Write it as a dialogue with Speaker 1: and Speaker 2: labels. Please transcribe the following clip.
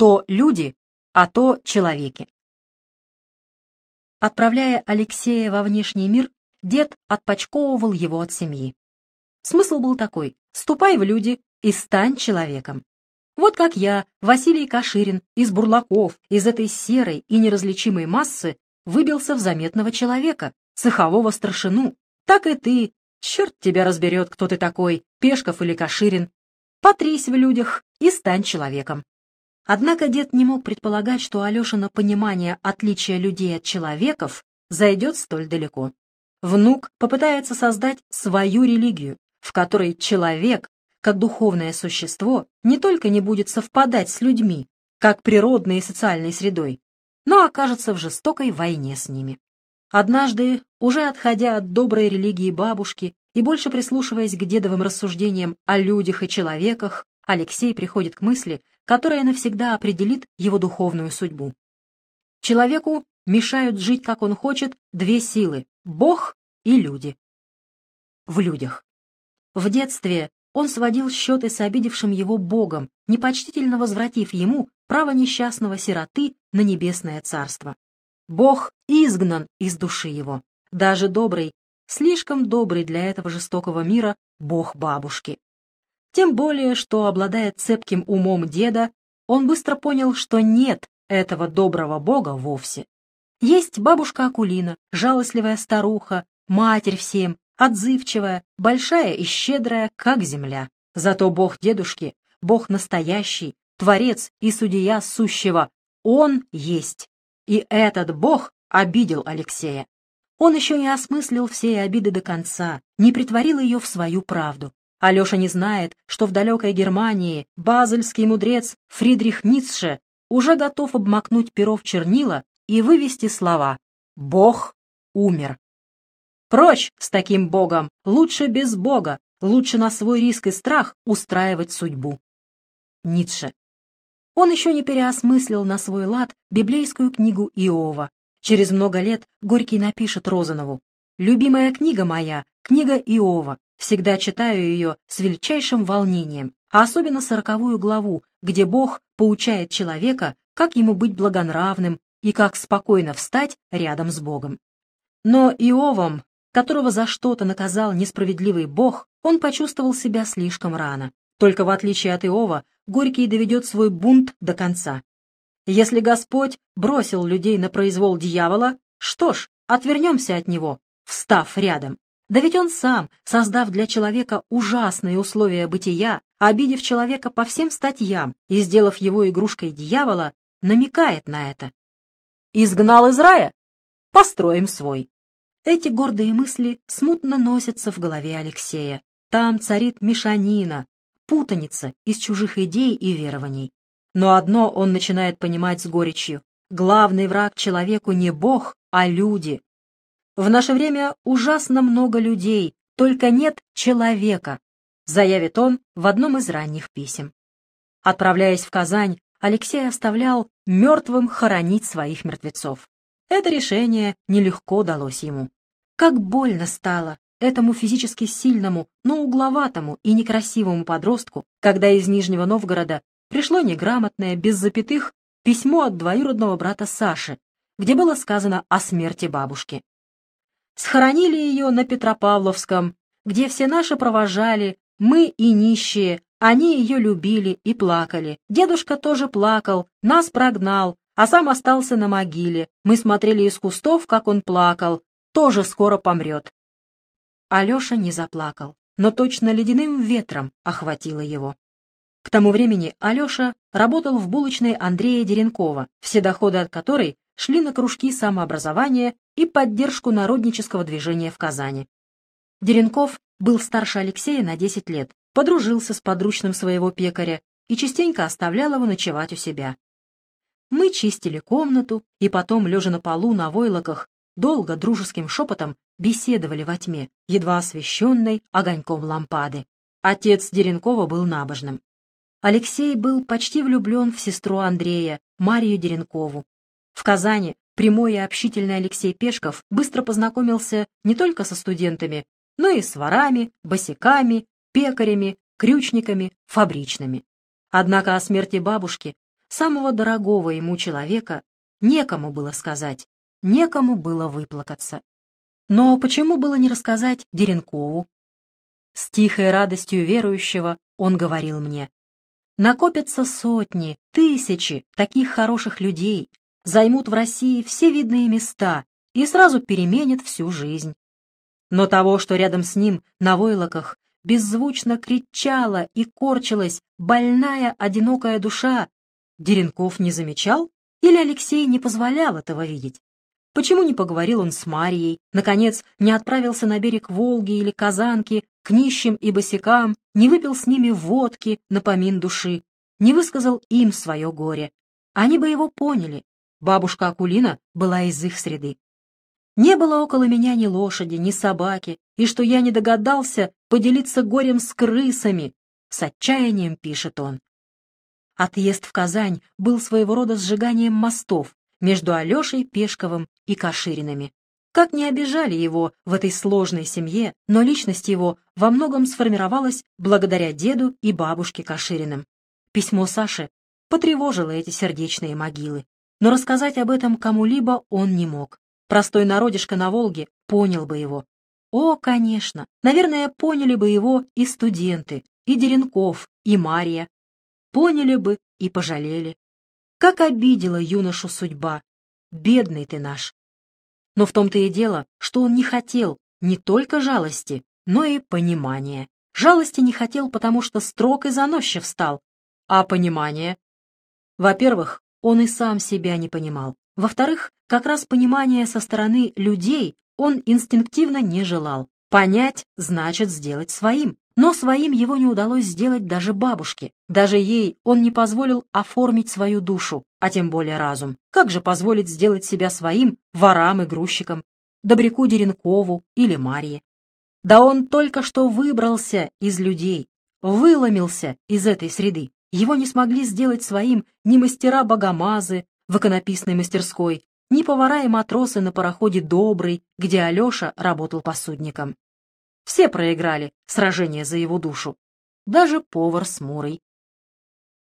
Speaker 1: То люди, а то человеки. Отправляя Алексея во внешний мир, дед отпочковывал его от семьи. Смысл был такой — ступай в люди и стань человеком. Вот как я, Василий Каширин, из бурлаков, из этой серой и неразличимой массы, выбился в заметного человека, цехового старшину. Так и ты, черт тебя разберет, кто ты такой, Пешков или Каширин. Потрись в людях и стань человеком. Однако дед не мог предполагать, что Алешина понимание отличия людей от человеков зайдет столь далеко. Внук попытается создать свою религию, в которой человек, как духовное существо, не только не будет совпадать с людьми, как природной и социальной средой, но окажется в жестокой войне с ними. Однажды, уже отходя от доброй религии бабушки и больше прислушиваясь к дедовым рассуждениям о людях и человеках, Алексей приходит к мысли, которая навсегда определит его духовную судьбу. Человеку мешают жить, как он хочет, две силы — Бог и люди. В людях. В детстве он сводил счеты с обидевшим его Богом, непочтительно возвратив ему право несчастного сироты на небесное царство. Бог изгнан из души его, даже добрый, слишком добрый для этого жестокого мира Бог бабушки. Тем более, что, обладая цепким умом деда, он быстро понял, что нет этого доброго бога вовсе. Есть бабушка Акулина, жалостливая старуха, матерь всем, отзывчивая, большая и щедрая, как земля. Зато бог дедушки, бог настоящий, творец и судья сущего, он есть. И этот бог обидел Алексея. Он еще не осмыслил всей обиды до конца, не притворил ее в свою правду. Алеша не знает, что в далекой Германии базельский мудрец Фридрих Ницше уже готов обмакнуть перо в чернила и вывести слова «Бог умер». Прочь с таким Богом, лучше без Бога, лучше на свой риск и страх устраивать судьбу. Ницше. Он еще не переосмыслил на свой лад библейскую книгу Иова. Через много лет Горький напишет Розанову «Любимая книга моя, книга Иова, Всегда читаю ее с величайшим волнением, а особенно сороковую главу, где Бог поучает человека, как ему быть благонравным и как спокойно встать рядом с Богом. Но Иовом, которого за что-то наказал несправедливый Бог, он почувствовал себя слишком рано. Только в отличие от Иова, Горький доведет свой бунт до конца. Если Господь бросил людей на произвол дьявола, что ж, отвернемся от него, встав рядом. Да ведь он сам, создав для человека ужасные условия бытия, обидев человека по всем статьям и сделав его игрушкой дьявола, намекает на это. «Изгнал из рая? Построим свой». Эти гордые мысли смутно носятся в голове Алексея. Там царит мешанина, путаница из чужих идей и верований. Но одно он начинает понимать с горечью. Главный враг человеку не Бог, а люди, в наше время ужасно много людей, только нет человека, заявит он в одном из ранних писем. Отправляясь в Казань, Алексей оставлял мертвым хоронить своих мертвецов. Это решение нелегко далось ему. Как больно стало этому физически сильному, но угловатому и некрасивому подростку, когда из Нижнего Новгорода пришло неграмотное, без запятых, письмо от двоюродного брата Саши, где было сказано о смерти бабушки. Схоронили ее на Петропавловском, где все наши провожали, мы и нищие, они ее любили и плакали. Дедушка тоже плакал, нас прогнал, а сам остался на могиле. Мы смотрели из кустов, как он плакал, тоже скоро помрет. Алеша не заплакал, но точно ледяным ветром охватило его. К тому времени Алеша работал в булочной Андрея Деренкова, все доходы от которой шли на кружки самообразования и поддержку народнического движения в Казани. Деренков был старше Алексея на 10 лет, подружился с подручным своего пекаря и частенько оставлял его ночевать у себя. Мы чистили комнату и потом, лежа на полу на войлоках, долго дружеским шепотом беседовали во тьме, едва освещенной огоньком лампады. Отец Деренкова был набожным. Алексей был почти влюблен в сестру Андрея, Марию Деренкову, в Казани прямой и общительный Алексей Пешков быстро познакомился не только со студентами, но и с ворами, босиками, пекарями, крючниками, фабричными. Однако о смерти бабушки, самого дорогого ему человека, некому было сказать, некому было выплакаться. Но почему было не рассказать Деренкову? С тихой радостью верующего он говорил мне, накопятся сотни, тысячи таких хороших людей, займут в России все видные места и сразу переменят всю жизнь. Но того, что рядом с ним на войлоках беззвучно кричала и корчилась больная, одинокая душа, Деренков не замечал или Алексей не позволял этого видеть? Почему не поговорил он с Марией, наконец, не отправился на берег Волги или Казанки к нищим и босикам, не выпил с ними водки на помин души, не высказал им свое горе? Они бы его поняли. Бабушка Акулина была из их среды. Не было около меня ни лошади, ни собаки, и что я не догадался поделиться горем с крысами, с отчаянием пишет он. Отъезд в Казань был своего рода сжиганием мостов между Алешей Пешковым и Каширинами. Как не обижали его в этой сложной семье, но личность его во многом сформировалась благодаря деду и бабушке Кашириным. Письмо Саши потревожило эти сердечные могилы, но рассказать об этом кому-либо он не мог. Простой народишко на Волге понял бы его. О, конечно, наверное, поняли бы его и студенты, и Деренков, и Мария. Поняли бы и пожалели. Как обидела юношу судьба. Бедный ты наш. Но в том-то и дело, что он не хотел не только жалости, но и понимания. Жалости не хотел, потому что строг и заносчив стал. А понимание? Во-первых, он и сам себя не понимал. Во-вторых, как раз понимание со стороны людей он инстинктивно не желал. Понять значит сделать своим. Но своим его не удалось сделать даже бабушке. Даже ей он не позволил оформить свою душу, а тем более разум. Как же позволить сделать себя своим ворам и грузчикам, Добряку Деренкову или Марье? Да он только что выбрался из людей, выломился из этой среды. Его не смогли сделать своим ни мастера-богомазы в иконописной мастерской, ни повара и матросы на пароходе «Добрый», где Алеша работал посудником. Все проиграли сражение за его душу. Даже повар с Мурой.